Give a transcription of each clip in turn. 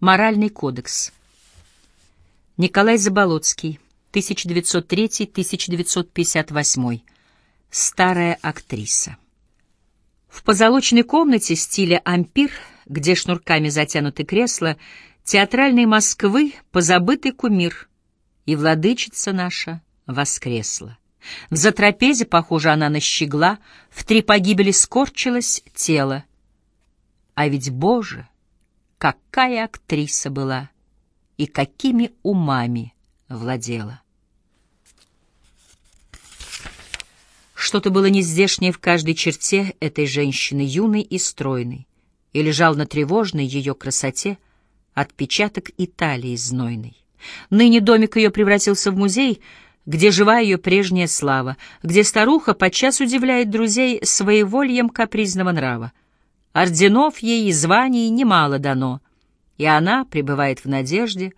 Моральный кодекс. Николай Заболоцкий, 1903-1958. Старая актриса. В позолоченной комнате стиля ампир, где шнурками затянуты кресла, театральной Москвы позабытый кумир, и владычица наша воскресла. В затрапезе, похоже, она на щегла, в три погибели скорчилось тело. А ведь, Боже, какая актриса была и какими умами владела. Что-то было нездешнее в каждой черте этой женщины, юной и стройной, и лежал на тревожной ее красоте отпечаток Италии знойной. Ныне домик ее превратился в музей, где жива ее прежняя слава, где старуха подчас удивляет друзей своевольем капризного нрава. Орденов ей и званий немало дано, и она пребывает в надежде,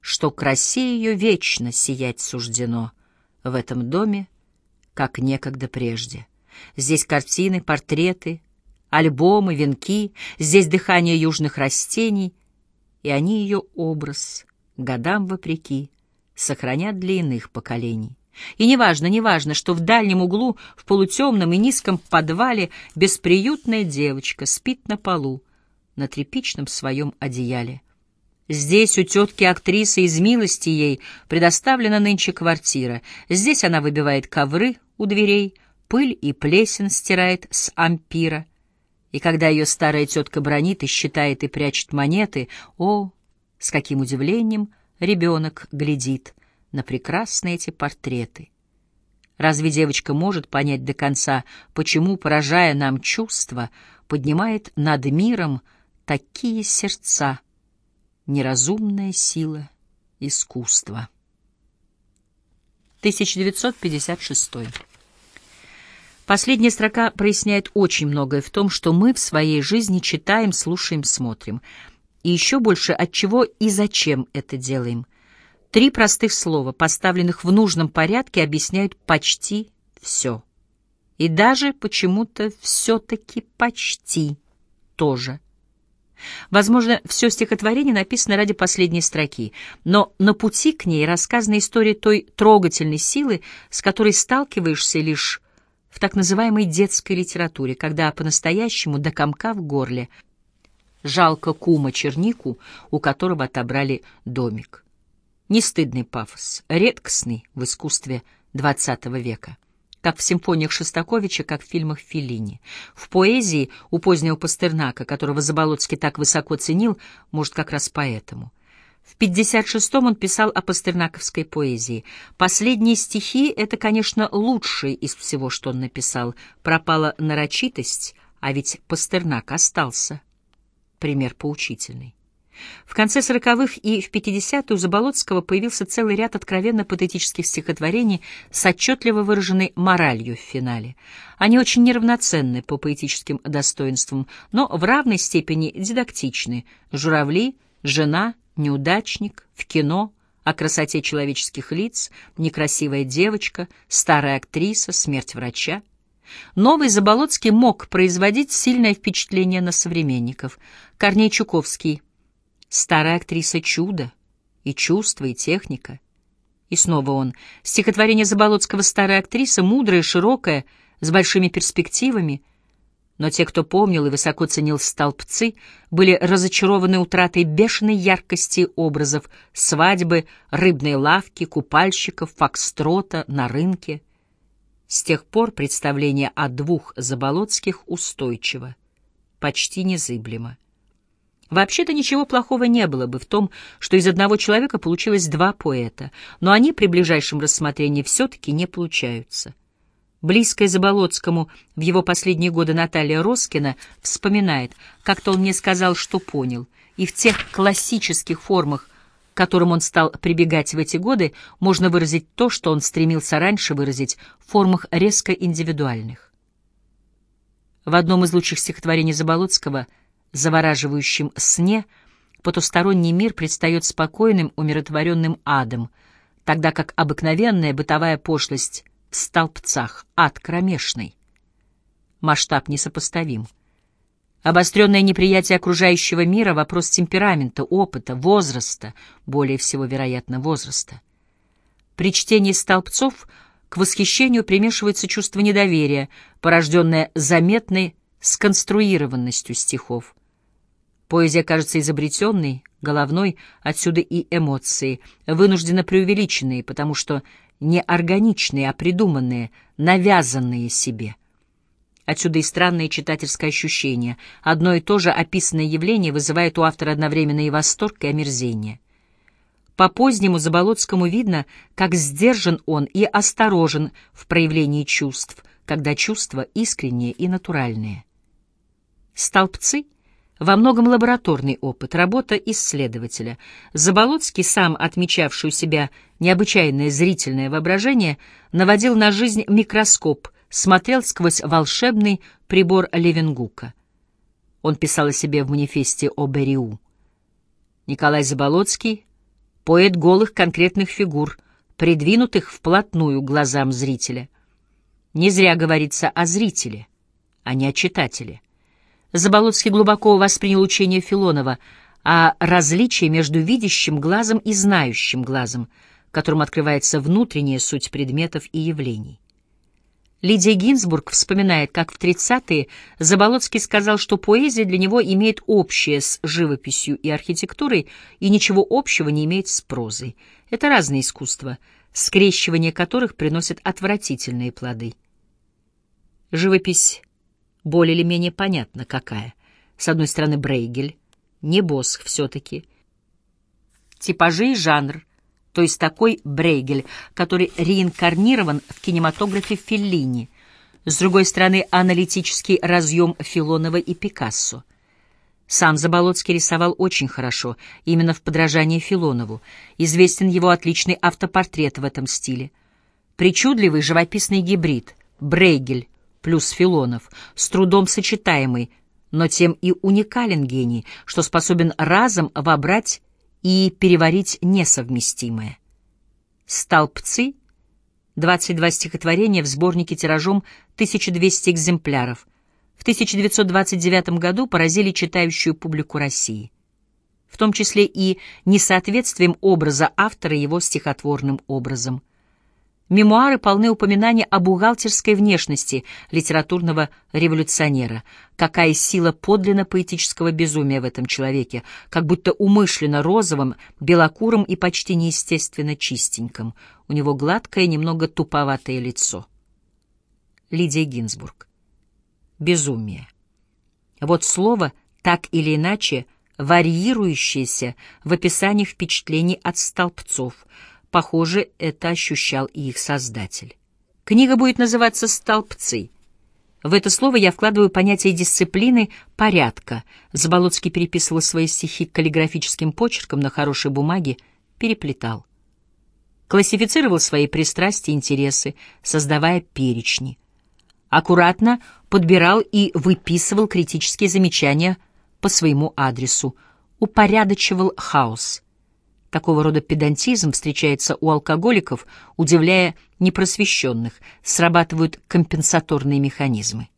что красе ее вечно сиять суждено в этом доме, как некогда прежде. Здесь картины, портреты, альбомы, венки, здесь дыхание южных растений, и они ее образ, годам вопреки, сохранят для иных поколений. И неважно, неважно, что в дальнем углу, в полутемном и низком подвале бесприютная девочка спит на полу, на тряпичном своем одеяле. Здесь у тетки актрисы из милости ей предоставлена нынче квартира. Здесь она выбивает ковры у дверей, пыль и плесен стирает с ампира. И когда ее старая тетка бронит и считает и прячет монеты, о, с каким удивлением ребенок глядит на прекрасные эти портреты. Разве девочка может понять до конца, почему, поражая нам чувства, поднимает над миром такие сердца, неразумная сила искусства? 1956. Последняя строка проясняет очень многое в том, что мы в своей жизни читаем, слушаем, смотрим. И еще больше от чего и зачем это делаем – Три простых слова, поставленных в нужном порядке, объясняют почти все. И даже почему-то все-таки почти тоже. Возможно, все стихотворение написано ради последней строки, но на пути к ней рассказана история той трогательной силы, с которой сталкиваешься лишь в так называемой детской литературе, когда по-настоящему до комка в горле. Жалко кума чернику, у которого отобрали домик. Нестыдный пафос, редкостный в искусстве XX века. Как в симфониях Шостаковича, как в фильмах Феллини. В поэзии у позднего Пастернака, которого Заболоцкий так высоко ценил, может, как раз поэтому. В 56-м он писал о пастернаковской поэзии. Последние стихи — это, конечно, лучшие из всего, что он написал. Пропала нарочитость, а ведь Пастернак остался. Пример поучительный. В конце сороковых и в пятидесятые у Заболоцкого появился целый ряд откровенно патетических стихотворений с отчетливо выраженной моралью в финале. Они очень неравноценны по поэтическим достоинствам, но в равной степени дидактичны. «Журавли», «Жена», «Неудачник», «В кино», о красоте человеческих лиц, некрасивая девочка, старая актриса, смерть врача. Новый Заболоцкий мог производить сильное впечатление на современников. Корней Чуковский Старая актриса чудо, и чувство, и техника. И снова он. Стихотворение Заболоцкого «Старая актриса» мудрое, широкое, с большими перспективами. Но те, кто помнил и высоко ценил столбцы, были разочарованы утратой бешеной яркости образов свадьбы, рыбной лавки, купальщиков, фокстрота на рынке. С тех пор представление о двух Заболоцких устойчиво, почти незыблемо. Вообще-то ничего плохого не было бы в том, что из одного человека получилось два поэта, но они при ближайшем рассмотрении все-таки не получаются. Близкая Заболоцкому в его последние годы Наталья Роскина вспоминает, как-то он мне сказал, что понял, и в тех классических формах, к которым он стал прибегать в эти годы, можно выразить то, что он стремился раньше выразить в формах резко индивидуальных. В одном из лучших стихотворений Заболоцкого — завораживающем сне потусторонний мир предстает спокойным, умиротворенным адом, тогда как обыкновенная бытовая пошлость в столбцах, ад кромешный. Масштаб несопоставим. Обостренное неприятие окружающего мира — вопрос темперамента, опыта, возраста, более всего, вероятно, возраста. При чтении столбцов к восхищению примешивается чувство недоверия, порожденное заметной сконструированностью стихов. Поэзия кажется изобретенной, головной, отсюда и эмоции, вынужденно преувеличенные, потому что не органичные, а придуманные, навязанные себе. Отсюда и странное читательское ощущение. Одно и то же описанное явление вызывает у автора одновременно и восторг, и омерзение. По позднему Заболоцкому видно, как сдержан он и осторожен в проявлении чувств, когда чувства искренние и натуральные. Столбцы — во многом лабораторный опыт, работа исследователя. Заболоцкий, сам отмечавший у себя необычайное зрительное воображение, наводил на жизнь микроскоп, смотрел сквозь волшебный прибор Левенгука. Он писал о себе в манифесте о Бериу. Николай Заболоцкий — поэт голых конкретных фигур, придвинутых вплотную глазам зрителя. Не зря говорится о зрителе, а не о читателе. Заболоцкий глубоко воспринял учение Филонова о различии между видящим глазом и знающим глазом, которым открывается внутренняя суть предметов и явлений. Лидия Гинзбург вспоминает, как в 30-е Заболоцкий сказал, что поэзия для него имеет общее с живописью и архитектурой и ничего общего не имеет с прозой. Это разные искусства, скрещивание которых приносит отвратительные плоды. Живопись более или менее понятно, какая. С одной стороны, Брейгель, не Босх все-таки. Типажи и жанр, то есть такой Брейгель, который реинкарнирован в кинематографе Феллини. С другой стороны, аналитический разъем Филонова и Пикассо. Сам Заболоцкий рисовал очень хорошо, именно в подражании Филонову. Известен его отличный автопортрет в этом стиле. Причудливый живописный гибрид, Брейгель, плюс Филонов, с трудом сочетаемый, но тем и уникален гений, что способен разом вобрать и переварить несовместимое. «Столбцы» — 22 стихотворения в сборнике тиражом 1200 экземпляров. В 1929 году поразили читающую публику России, в том числе и несоответствием образа автора его стихотворным образом. Мемуары полны упоминаний о бухгалтерской внешности литературного революционера. Какая сила подлинно поэтического безумия в этом человеке, как будто умышленно розовым, белокурым и почти неестественно чистеньким. У него гладкое, немного туповатое лицо. Лидия Гинзбург. Безумие. Вот слово, так или иначе, варьирующееся в описании впечатлений от столбцов — Похоже, это ощущал и их создатель. Книга будет называться «Столбцы». В это слово я вкладываю понятие дисциплины, порядка. Заболоцкий переписывал свои стихи каллиграфическим почерком на хорошей бумаге, переплетал. Классифицировал свои пристрастия и интересы, создавая перечни. Аккуратно подбирал и выписывал критические замечания по своему адресу, упорядочивал хаос — Такого рода педантизм встречается у алкоголиков, удивляя непросвещенных, срабатывают компенсаторные механизмы.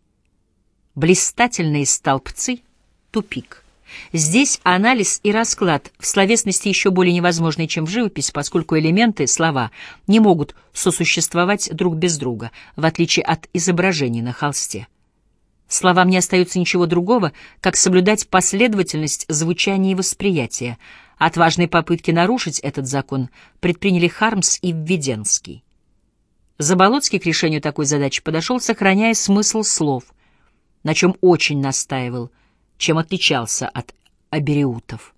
Блистательные столбцы — тупик. Здесь анализ и расклад в словесности еще более невозможны, чем в живописи, поскольку элементы, слова, не могут сосуществовать друг без друга, в отличие от изображений на холсте. Словам не остается ничего другого, как соблюдать последовательность звучания и восприятия — Отважные попытки нарушить этот закон предприняли Хармс и Введенский. Заболоцкий к решению такой задачи подошел, сохраняя смысл слов, на чем очень настаивал, чем отличался от абериутов.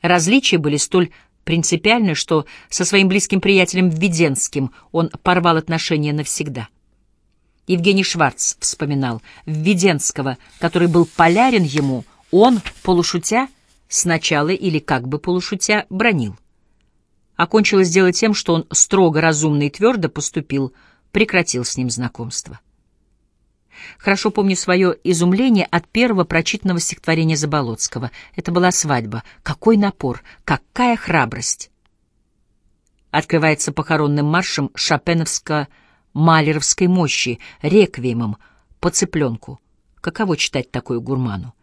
Различия были столь принципиальны, что со своим близким приятелем Введенским он порвал отношения навсегда. Евгений Шварц вспоминал Введенского, который был полярен ему, он, полушутя, сначала или как бы полушутя бронил. Окончилось дело тем, что он строго, разумно и твердо поступил, прекратил с ним знакомство. Хорошо помню свое изумление от первого прочитанного стихотворения Заболоцкого. Это была свадьба. Какой напор, какая храбрость! Открывается похоронным маршем шопеновско-малеровской мощи, реквиемом по цыпленку. Каково читать такое гурману?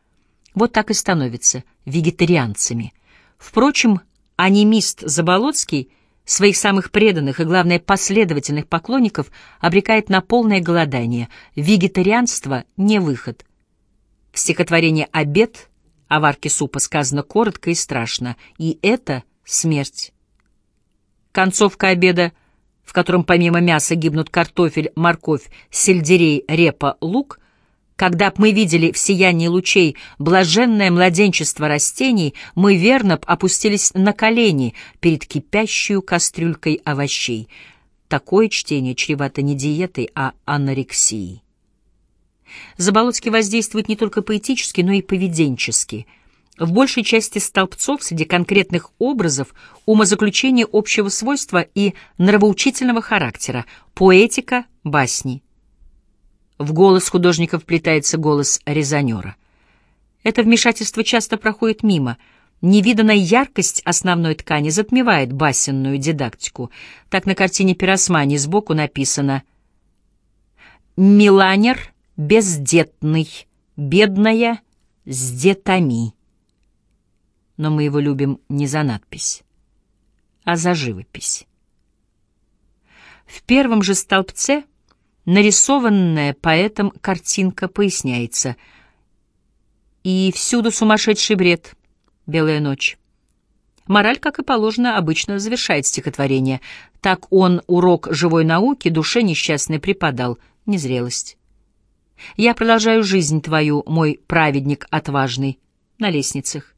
Вот так и становятся вегетарианцами. Впрочем, анимист Заболоцкий своих самых преданных и, главное, последовательных поклонников обрекает на полное голодание. Вегетарианство — не выход. В стихотворении «Обед» о варке супа сказано коротко и страшно, и это смерть. Концовка обеда, в котором помимо мяса гибнут картофель, морковь, сельдерей, репа, лук, когда б мы видели в сиянии лучей блаженное младенчество растений, мы верно б опустились на колени перед кипящую кастрюлькой овощей. Такое чтение чревато не диетой, а анорексией. Заболоцкий воздействует не только поэтически, но и поведенчески. В большей части столбцов среди конкретных образов умозаключение общего свойства и нравоучительного характера, поэтика, басни. В голос художника вплетается голос резонера. Это вмешательство часто проходит мимо. Невиданная яркость основной ткани затмевает басенную дидактику. Так на картине Пиросмани сбоку написано «Миланер бездетный, бедная с детами». Но мы его любим не за надпись, а за живопись. В первом же столбце — Нарисованная поэтом картинка поясняется. И всюду сумасшедший бред. Белая ночь. Мораль, как и положено, обычно завершает стихотворение. Так он урок живой науки душе несчастной преподал, незрелость. Я продолжаю жизнь твою, мой праведник отважный, на лестницах.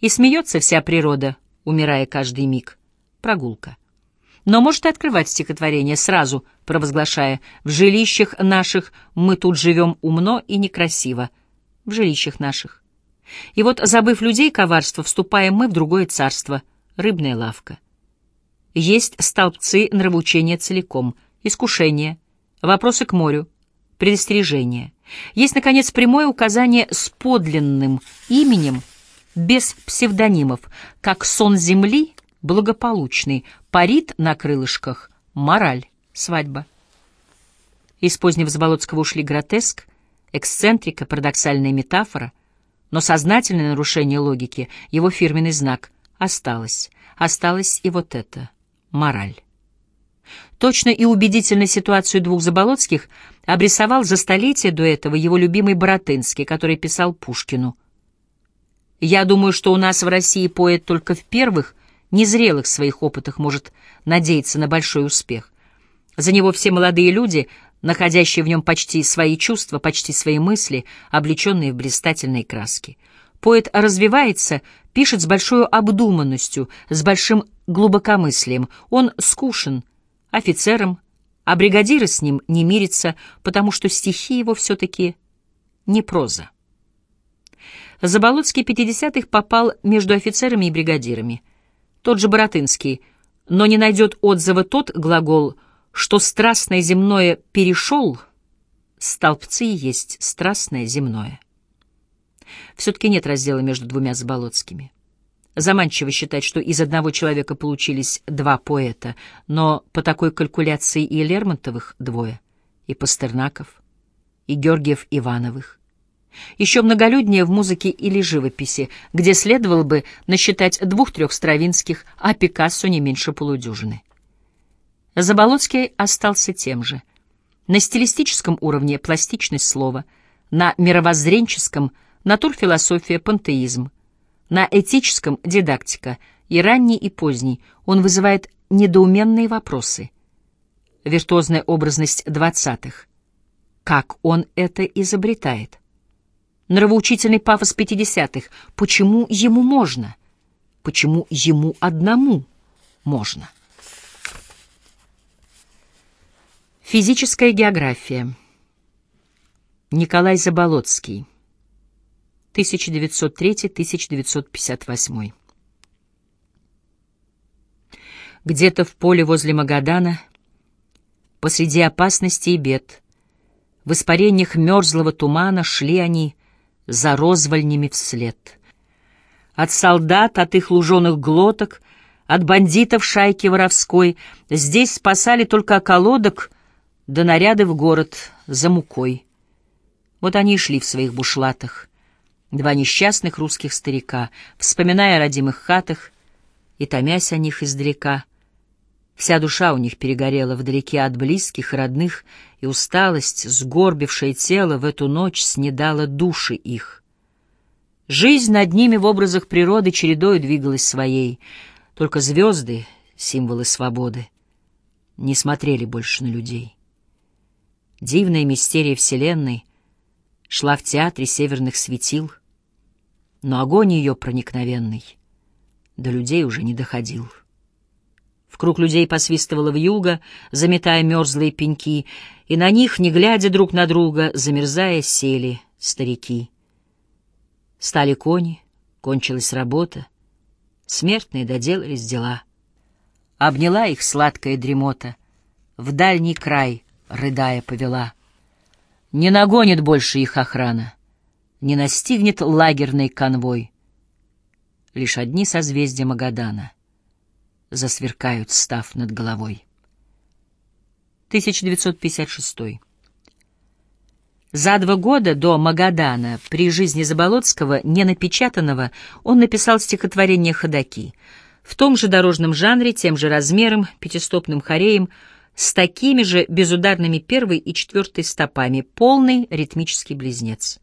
И смеется вся природа, умирая каждый миг. Прогулка но может открывать стихотворение сразу, провозглашая «В жилищах наших мы тут живем умно и некрасиво, в жилищах наших». И вот, забыв людей коварство, вступаем мы в другое царство — рыбная лавка. Есть столбцы нравоучения целиком, искушение, вопросы к морю, предостережение. Есть, наконец, прямое указание с подлинным именем, без псевдонимов, как сон земли благополучный, парит на крылышках, мораль, свадьба. Из позднего Заболоцкого ушли гротеск, эксцентрика, парадоксальная метафора, но сознательное нарушение логики, его фирменный знак, осталось. Осталось и вот это — мораль. Точно и убедительно ситуацию двух Заболоцких обрисовал за столетие до этого его любимый Боротынский, который писал Пушкину. «Я думаю, что у нас в России поэт только в первых, незрелых своих опытах может надеяться на большой успех. За него все молодые люди, находящие в нем почти свои чувства, почти свои мысли, облеченные в блистательные краски. Поэт развивается, пишет с большой обдуманностью, с большим глубокомыслием. Он скушен офицером, а бригадиры с ним не мирятся, потому что стихи его все-таки не проза. Заболоцкий 50-х попал между офицерами и бригадирами тот же Боротынский, но не найдет отзыва тот глагол, что страстное земное перешел, столбцы и есть страстное земное. Все-таки нет раздела между двумя Заболоцкими. Заманчиво считать, что из одного человека получились два поэта, но по такой калькуляции и Лермонтовых двое, и Пастернаков, и Георгиев Ивановых, еще многолюднее в музыке или живописи, где следовало бы насчитать двух-трех Стравинских, а Пикассо не меньше полудюжины. Заболоцкий остался тем же. На стилистическом уровне пластичность слова, на мировоззренческом — натурфилософия, пантеизм, на этическом — дидактика, и ранний, и поздний он вызывает недоуменные вопросы. Виртуозная образность двадцатых. Как он это изобретает? Нравоучительный пафос пятидесятых. Почему ему можно? Почему ему одному можно? Физическая география. Николай Заболоцкий. 1903-1958. Где-то в поле возле Магадана, посреди опасности и бед, в испарениях мерзлого тумана шли они, за розвальнями вслед. От солдат, от их луженых глоток, от бандитов шайки воровской здесь спасали только околодок да наряды в город за мукой. Вот они и шли в своих бушлатах. Два несчастных русских старика, вспоминая о родимых хатах и томясь о них издалека. Вся душа у них перегорела вдалеке от близких родных, и усталость, сгорбившее тело, в эту ночь снедала души их. Жизнь над ними в образах природы чередою двигалась своей, только звезды, символы свободы, не смотрели больше на людей. Дивная мистерия Вселенной шла в театре северных светил — но огонь ее проникновенный до людей уже не доходил. В круг людей посвистывала вьюга, заметая мерзлые пеньки, и на них, не глядя друг на друга, замерзая, сели старики. Стали кони, кончилась работа, смертные доделались дела. Обняла их сладкая дремота, в дальний край, рыдая, повела. Не нагонит больше их охрана — не настигнет лагерный конвой. Лишь одни созвездия Магадана засверкают, став над головой. 1956. За два года до Магадана, при жизни Заболоцкого, не напечатанного, он написал стихотворение «Ходоки». В том же дорожном жанре, тем же размером, пятистопным хореем, с такими же безударными первой и четвертой стопами, полный ритмический близнец.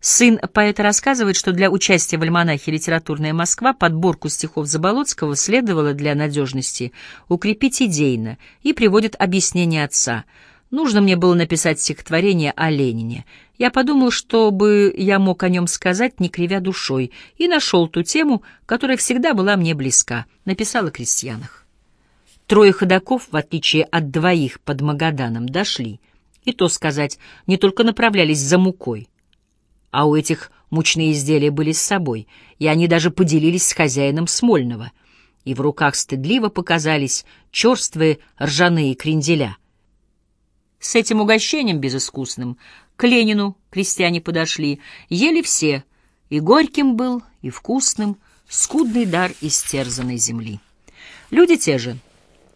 Сын поэта рассказывает, что для участия в альманахе «Литературная Москва» подборку стихов Заболоцкого следовало для надежности укрепить идейно и приводит объяснение отца. Нужно мне было написать стихотворение о Ленине. Я подумал, чтобы я мог о нем сказать, не кривя душой, и нашел ту тему, которая всегда была мне близка. Написал о крестьянах. Трое ходаков, в отличие от двоих под Магаданом, дошли. И то сказать, не только направлялись за мукой, а у этих мучные изделия были с собой, и они даже поделились с хозяином Смольного, и в руках стыдливо показались черствые ржаные кренделя. С этим угощением безыскусным к Ленину крестьяне подошли, ели все, и горьким был, и вкусным, скудный дар истерзанной земли. Люди те же.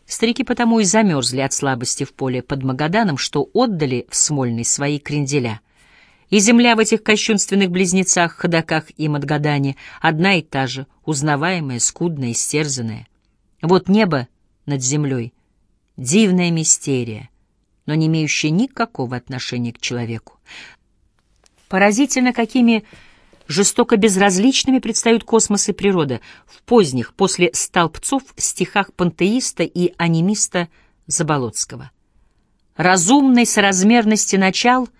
Старики потому и замерзли от слабости в поле под Магаданом, что отдали в Смольный свои кренделя. И земля в этих кощунственных близнецах, ходаках и Мадгадане одна и та же, узнаваемая, скудная, истерзанная. Вот небо над землей — дивная мистерия, но не имеющая никакого отношения к человеку. Поразительно, какими жестоко безразличными предстают космос и природа в поздних, после столбцов, стихах пантеиста и анимиста Заболоцкого. Разумной соразмерности начал —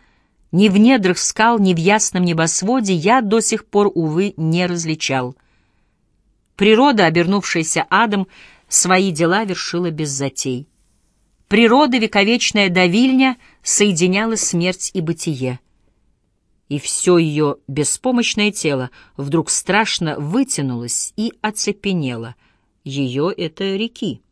ни в недрах скал, ни в ясном небосводе я до сих пор, увы, не различал. Природа, обернувшаяся адом, свои дела вершила без затей. Природа, вековечная давильня, соединяла смерть и бытие. И все ее беспомощное тело вдруг страшно вытянулось и оцепенело. Ее — это реки.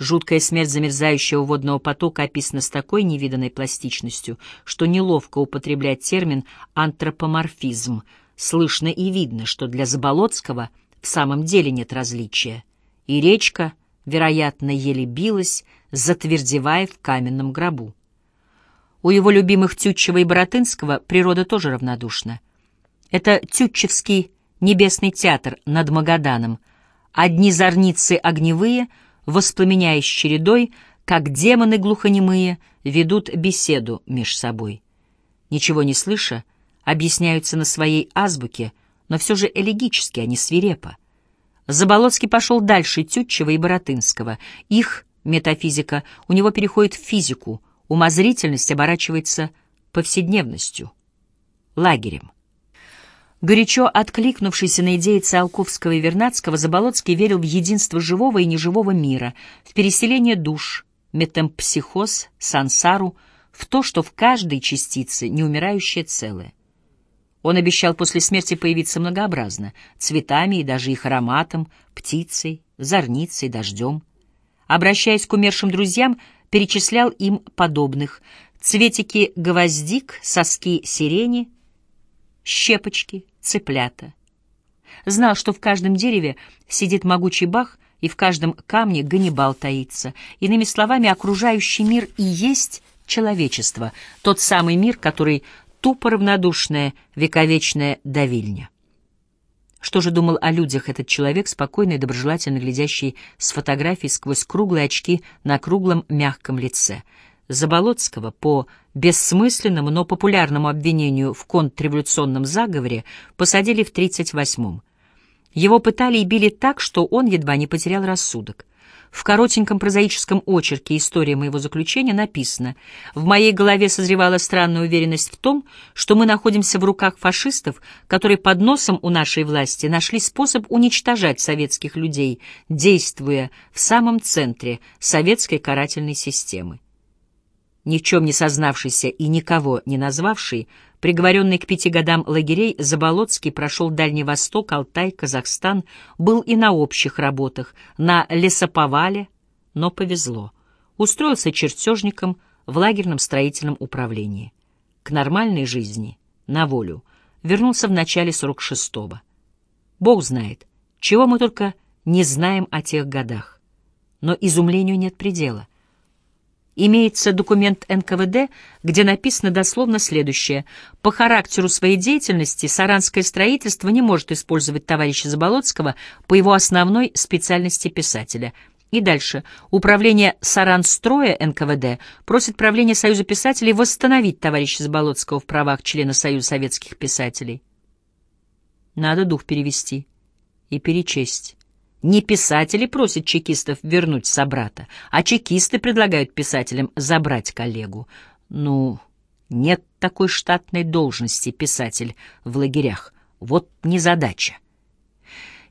Жуткая смерть замерзающего водного потока описана с такой невиданной пластичностью, что неловко употреблять термин «антропоморфизм». Слышно и видно, что для Заболоцкого в самом деле нет различия. И речка, вероятно, еле билась, затвердевая в каменном гробу. У его любимых Тютчева и Боротынского природа тоже равнодушна. Это Тютчевский небесный театр над Магаданом. Одни зорницы огневые — воспламеняясь чередой, как демоны глухонемые ведут беседу меж собой. Ничего не слыша, объясняются на своей азбуке, но все же элегически, а не свирепо. Заболоцкий пошел дальше Тютчева и Боротынского. Их метафизика у него переходит в физику, умозрительность оборачивается повседневностью, лагерем. Горячо откликнувшийся на идеи Циолковского и Вернадского, Заболоцкий верил в единство живого и неживого мира, в переселение душ, метампсихоз, сансару, в то, что в каждой частице неумирающее целое. Он обещал после смерти появиться многообразно, цветами и даже их ароматом, птицей, зорницей, дождем. Обращаясь к умершим друзьям, перечислял им подобных — цветики гвоздик, соски сирени, щепочки, цыплята. Знал, что в каждом дереве сидит могучий бах, и в каждом камне Ганнибал таится. Иными словами, окружающий мир и есть человечество, тот самый мир, который тупо равнодушная вековечная давильня. Что же думал о людях этот человек, спокойный и доброжелательно глядящий с фотографий сквозь круглые очки на круглом мягком лице? Заболоцкого по бессмысленному, но популярному обвинению в контрреволюционном заговоре посадили в 1938-м. Его пытали и били так, что он едва не потерял рассудок. В коротеньком прозаическом очерке «История моего заключения» написано «В моей голове созревала странная уверенность в том, что мы находимся в руках фашистов, которые под носом у нашей власти нашли способ уничтожать советских людей, действуя в самом центре советской карательной системы» ни в чем не сознавшийся и никого не назвавший, приговоренный к пяти годам лагерей, Заболоцкий прошел Дальний Восток, Алтай, Казахстан, был и на общих работах, на лесоповале, но повезло. Устроился чертежником в лагерном строительном управлении. К нормальной жизни, на волю, вернулся в начале 46-го. Бог знает, чего мы только не знаем о тех годах. Но изумлению нет предела. Имеется документ НКВД, где написано дословно следующее. По характеру своей деятельности Саранское строительство не может использовать товарища Заболоцкого по его основной специальности писателя. И дальше. Управление Саранстроя НКВД просит правление Союза писателей восстановить товарища Заболоцкого в правах члена Союза советских писателей. Надо дух перевести и перечесть. Не писатели просят чекистов вернуть собрата, а чекисты предлагают писателям забрать коллегу. Ну, нет такой штатной должности писатель в лагерях. Вот незадача.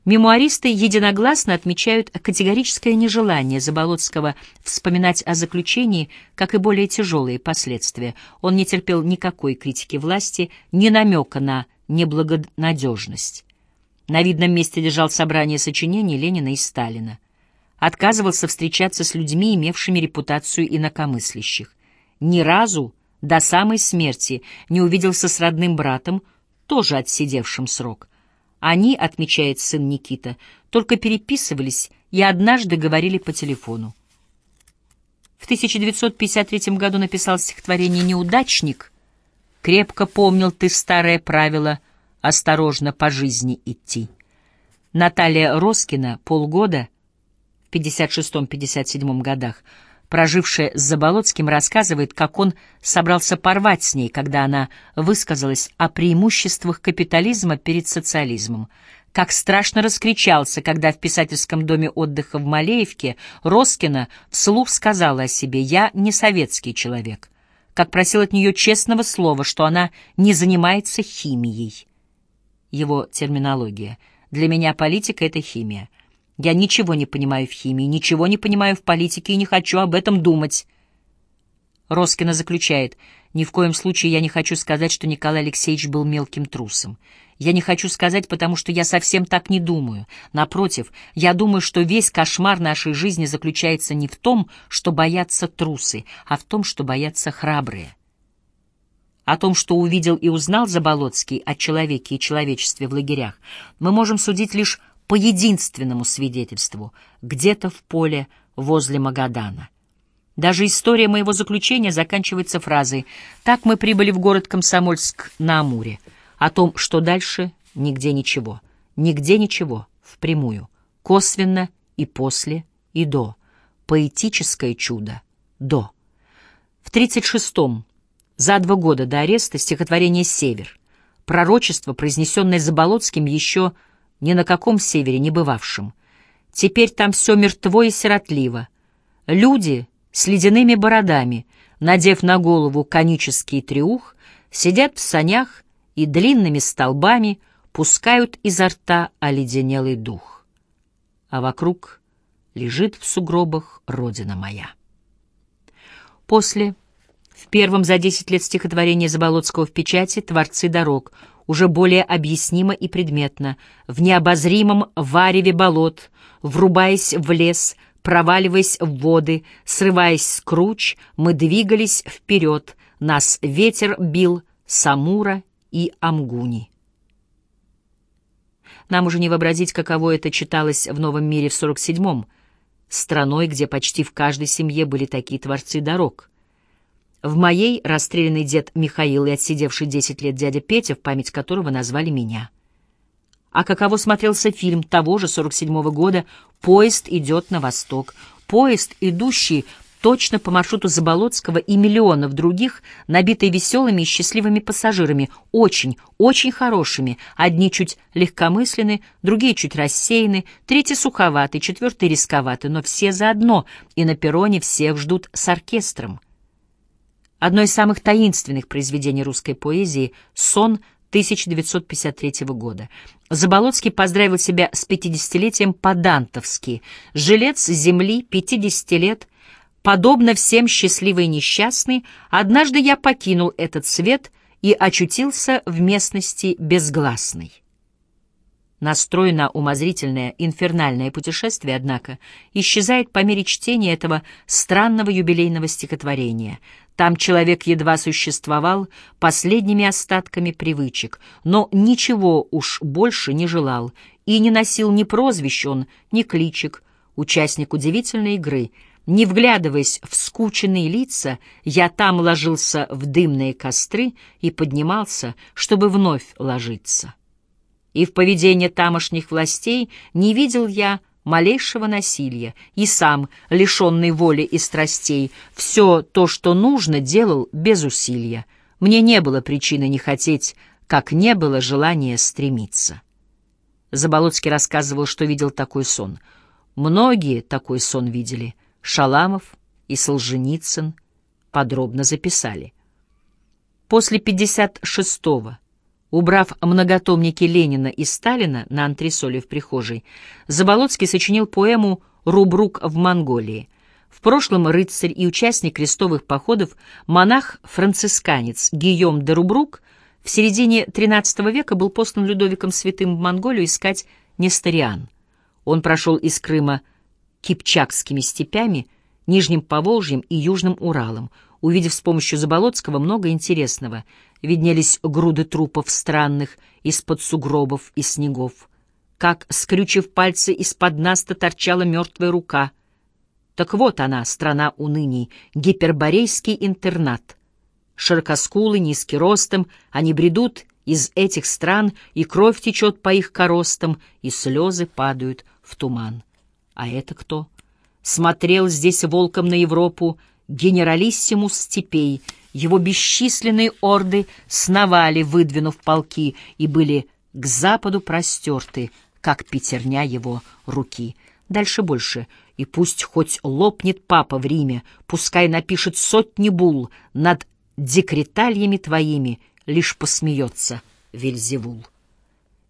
Мемуаристы единогласно отмечают категорическое нежелание Заболоцкого вспоминать о заключении, как и более тяжелые последствия. Он не терпел никакой критики власти, ни намека на неблагонадежность. На видном месте держал собрание сочинений Ленина и Сталина. Отказывался встречаться с людьми, имевшими репутацию инакомыслящих. Ни разу до самой смерти не увиделся с родным братом, тоже отсидевшим срок. Они, отмечает сын Никита, только переписывались и однажды говорили по телефону. В 1953 году написал стихотворение «Неудачник». «Крепко помнил ты старое правило — осторожно по жизни идти. Наталья Роскина полгода в 56-57 годах, прожившая с Заболоцким, рассказывает, как он собрался порвать с ней, когда она высказалась о преимуществах капитализма перед социализмом, как страшно раскричался, когда в писательском доме отдыха в Малеевке Роскина вслух сказала о себе «Я не советский человек», как просил от нее честного слова, что она не занимается химией его терминология. Для меня политика — это химия. Я ничего не понимаю в химии, ничего не понимаю в политике и не хочу об этом думать. Роскина заключает, ни в коем случае я не хочу сказать, что Николай Алексеевич был мелким трусом. Я не хочу сказать, потому что я совсем так не думаю. Напротив, я думаю, что весь кошмар нашей жизни заключается не в том, что боятся трусы, а в том, что боятся храбрые. О том, что увидел и узнал Заболоцкий о человеке и человечестве в лагерях, мы можем судить лишь по единственному свидетельству — где-то в поле возле Магадана. Даже история моего заключения заканчивается фразой «Так мы прибыли в город Комсомольск на Амуре». О том, что дальше — нигде ничего. Нигде ничего, впрямую, косвенно и после, и до. Поэтическое чудо — до. В 36-м за два года до ареста стихотворение «Север», пророчество, произнесенное Заболоцким еще ни на каком севере не бывавшим. Теперь там все мертво и сиротливо. Люди с ледяными бородами, надев на голову конический триух, сидят в санях и длинными столбами пускают изо рта оледенелый дух. А вокруг лежит в сугробах родина моя. После первом за десять лет стихотворения Заболоцкого в печати «Творцы дорог» уже более объяснимо и предметно, в необозримом вареве болот, врубаясь в лес, проваливаясь в воды, срываясь с круч, мы двигались вперед, нас ветер бил Самура и Амгуни. Нам уже не вообразить, каково это читалось в Новом мире в 47-м, страной, где почти в каждой семье были такие творцы дорог. В моей расстрелянный дед Михаил и отсидевший 10 лет дядя Петя, в память которого назвали меня. А каково смотрелся фильм того же 47-го года «Поезд идет на восток». Поезд, идущий точно по маршруту Заболоцкого и миллионов других, набитый веселыми и счастливыми пассажирами, очень, очень хорошими, одни чуть легкомысленны, другие чуть рассеяны, третий суховатый, четвертый рисковатый, но все заодно, и на перроне всех ждут с оркестром. Одно из самых таинственных произведений русской поэзии — «Сон» 1953 года. Заболоцкий поздравил себя с 50-летием по-дантовски. Жилец земли, 50 лет, Подобно всем счастливый и несчастный, однажды я покинул этот свет и очутился в местности безгласной. Настрой на умозрительное инфернальное путешествие, однако, исчезает по мере чтения этого странного юбилейного стихотворения. Там человек едва существовал последними остатками привычек, но ничего уж больше не желал и не носил ни прозвищ он, ни кличек, участник удивительной игры — не вглядываясь в скученные лица, я там ложился в дымные костры и поднимался, чтобы вновь ложиться. И в поведении тамошних властей не видел я малейшего насилия, и сам, лишенный воли и страстей, все то, что нужно, делал без усилия. Мне не было причины не хотеть, как не было желания стремиться. Заболоцкий рассказывал, что видел такой сон. Многие такой сон видели — Шаламов и Солженицын подробно записали. После 56-го, убрав многотомники Ленина и Сталина на антресоле в прихожей, Заболоцкий сочинил поэму «Рубрук в Монголии». В прошлом рыцарь и участник крестовых походов, монах-францисканец Гийом де Рубрук в середине XIII века был послан Людовиком Святым в Монголию искать Несториан. Он прошел из Крыма Кипчакскими степями, Нижним Поволжьем и Южным Уралом. Увидев с помощью Заболоцкого много интересного, виднелись груды трупов странных из-под сугробов и снегов. Как, скрючив пальцы, из-под наста торчала мертвая рука. Так вот она, страна уныний, гиперборейский интернат. Широкоскулы, низкий ростом, они бредут из этих стран, и кровь течет по их коростам, и слезы падают в туман. А это кто? Смотрел здесь волком на Европу генералиссимус степей. Его бесчисленные орды сновали, выдвинув полки, и были к западу простерты, как пятерня его руки. Дальше больше. И пусть хоть лопнет папа в Риме, пускай напишет сотни бул над декретальями твоими, лишь посмеется Вельзевул.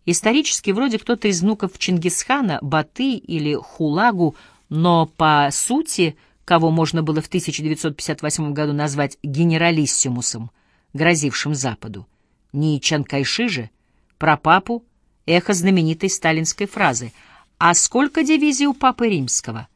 Исторически вроде кто-то из внуков Чингисхана, Баты или Хулагу, но по сути, кого можно было в 1958 году назвать генералиссимусом, грозившим Западу. Не Чанкайши же, про папу эхо знаменитой сталинской фразы «А сколько дивизий у папы римского?»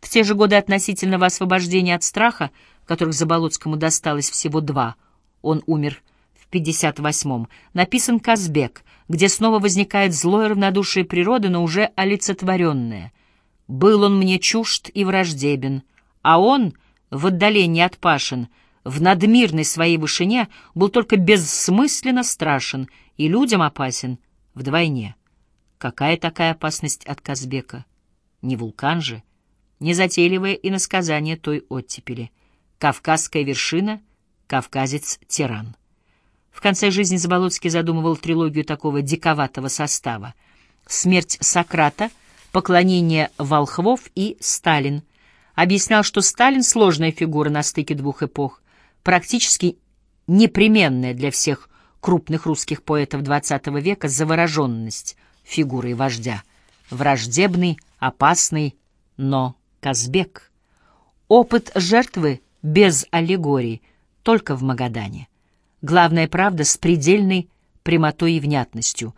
В те же годы относительного освобождения от страха, которых Заболоцкому досталось всего два, он умер в 58-м, написан Казбек, где снова возникает злое равнодушие природы, но уже олицетворенное. Был он мне чужд и враждебен, а он, в отдалении от Пашин, в надмирной своей вышине, был только бессмысленно страшен и людям опасен вдвойне. Какая такая опасность от Казбека? Не вулкан же, не затейливое иносказание той оттепели. Кавказская вершина, кавказец-тиран. В конце жизни Заболоцкий задумывал трилогию такого диковатого состава. «Смерть Сократа», «Поклонение волхвов» и «Сталин». Объяснял, что Сталин — сложная фигура на стыке двух эпох, практически непременная для всех крупных русских поэтов XX века завороженность фигурой вождя. Враждебный, опасный, но Казбек. Опыт жертвы без аллегорий, только в Магадане. Главная правда с предельной прямотой и внятностью.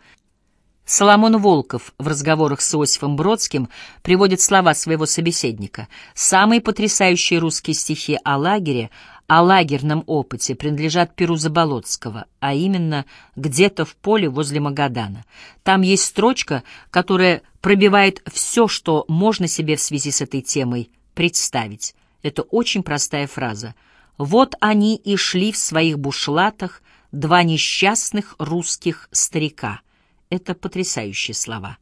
Соломон Волков в разговорах с Иосифом Бродским приводит слова своего собеседника. Самые потрясающие русские стихи о лагере, о лагерном опыте принадлежат Перу Заболоцкого, а именно «Где-то в поле возле Магадана». Там есть строчка, которая пробивает все, что можно себе в связи с этой темой представить. Это очень простая фраза — Вот они и шли в своих бушлатах, два несчастных русских старика. Это потрясающие слова.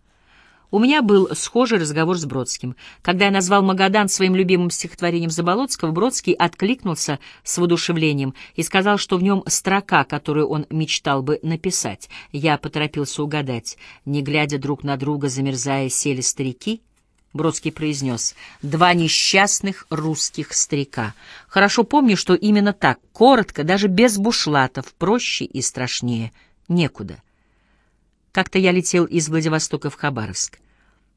У меня был схожий разговор с Бродским. Когда я назвал «Магадан» своим любимым стихотворением Заболоцкого, Бродский откликнулся с воодушевлением и сказал, что в нем строка, которую он мечтал бы написать. Я поторопился угадать. Не глядя друг на друга, замерзая, сели старики. Бродский произнес «Два несчастных русских старика». Хорошо помню, что именно так, коротко, даже без бушлатов, проще и страшнее, некуда. Как-то я летел из Владивостока в Хабаровск.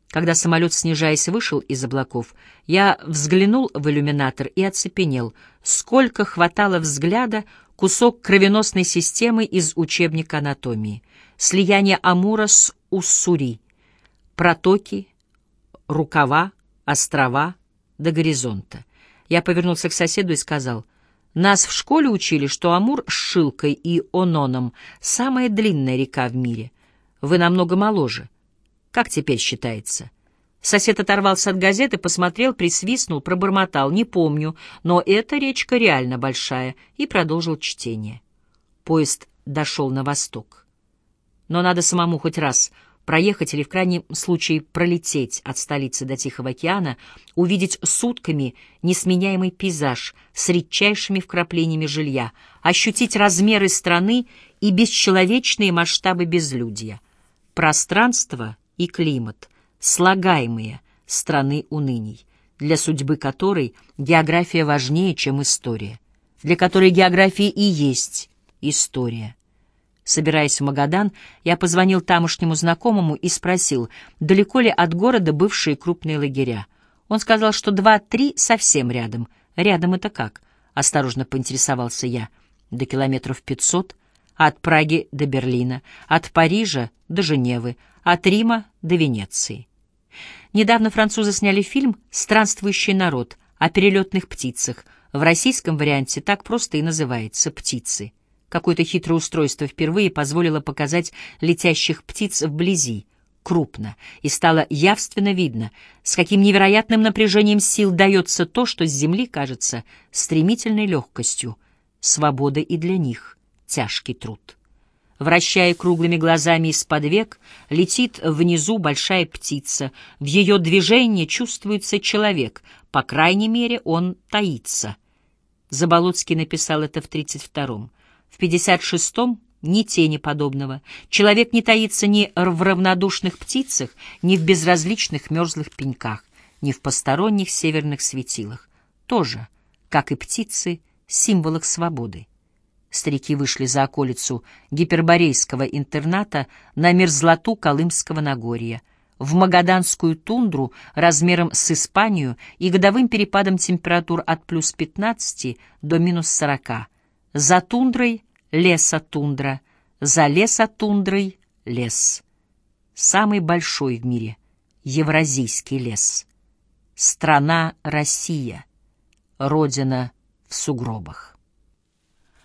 Когда самолет, снижаясь, вышел из облаков, я взглянул в иллюминатор и оцепенел. Сколько хватало взгляда кусок кровеносной системы из учебника анатомии. Слияние Амура с Уссури. Протоки, рукава, острова до горизонта. Я повернулся к соседу и сказал, «Нас в школе учили, что Амур с Шилкой и Ононом — самая длинная река в мире». Вы намного моложе. Как теперь считается? Сосед оторвался от газеты, посмотрел, присвистнул, пробормотал. Не помню, но эта речка реально большая. И продолжил чтение. Поезд дошел на восток. Но надо самому хоть раз проехать или в крайнем случае пролететь от столицы до Тихого океана, увидеть сутками несменяемый пейзаж с редчайшими вкраплениями жилья, ощутить размеры страны и бесчеловечные масштабы безлюдья — пространство и климат, слагаемые страны уныний, для судьбы которой география важнее, чем история, для которой география и есть история. Собираясь в Магадан, я позвонил тамошнему знакомому и спросил, далеко ли от города бывшие крупные лагеря. Он сказал, что два-три совсем рядом. Рядом это как? Осторожно поинтересовался я. До километров пятьсот от Праги до Берлина, от Парижа до Женевы, от Рима до Венеции. Недавно французы сняли фильм «Странствующий народ» о перелетных птицах. В российском варианте так просто и называется «птицы». Какое-то хитрое устройство впервые позволило показать летящих птиц вблизи, крупно, и стало явственно видно, с каким невероятным напряжением сил дается то, что с земли кажется стремительной легкостью, свобода и для них — тяжкий труд. Вращая круглыми глазами из-под век, летит внизу большая птица. В ее движении чувствуется человек, по крайней мере, он таится. Заболоцкий написал это в 32-м. В 56-м ни тени подобного. Человек не таится ни в равнодушных птицах, ни в безразличных мерзлых пеньках, ни в посторонних северных светилах. Тоже, как и птицы, символах свободы. Старики вышли за околицу гиперборейского интерната на мерзлоту Колымского Нагорья, в Магаданскую тундру размером с Испанию и годовым перепадом температур от плюс 15 до минус 40. За тундрой — леса-тундра, за леса-тундрой — лес. Самый большой в мире — Евразийский лес. Страна Россия, родина в сугробах.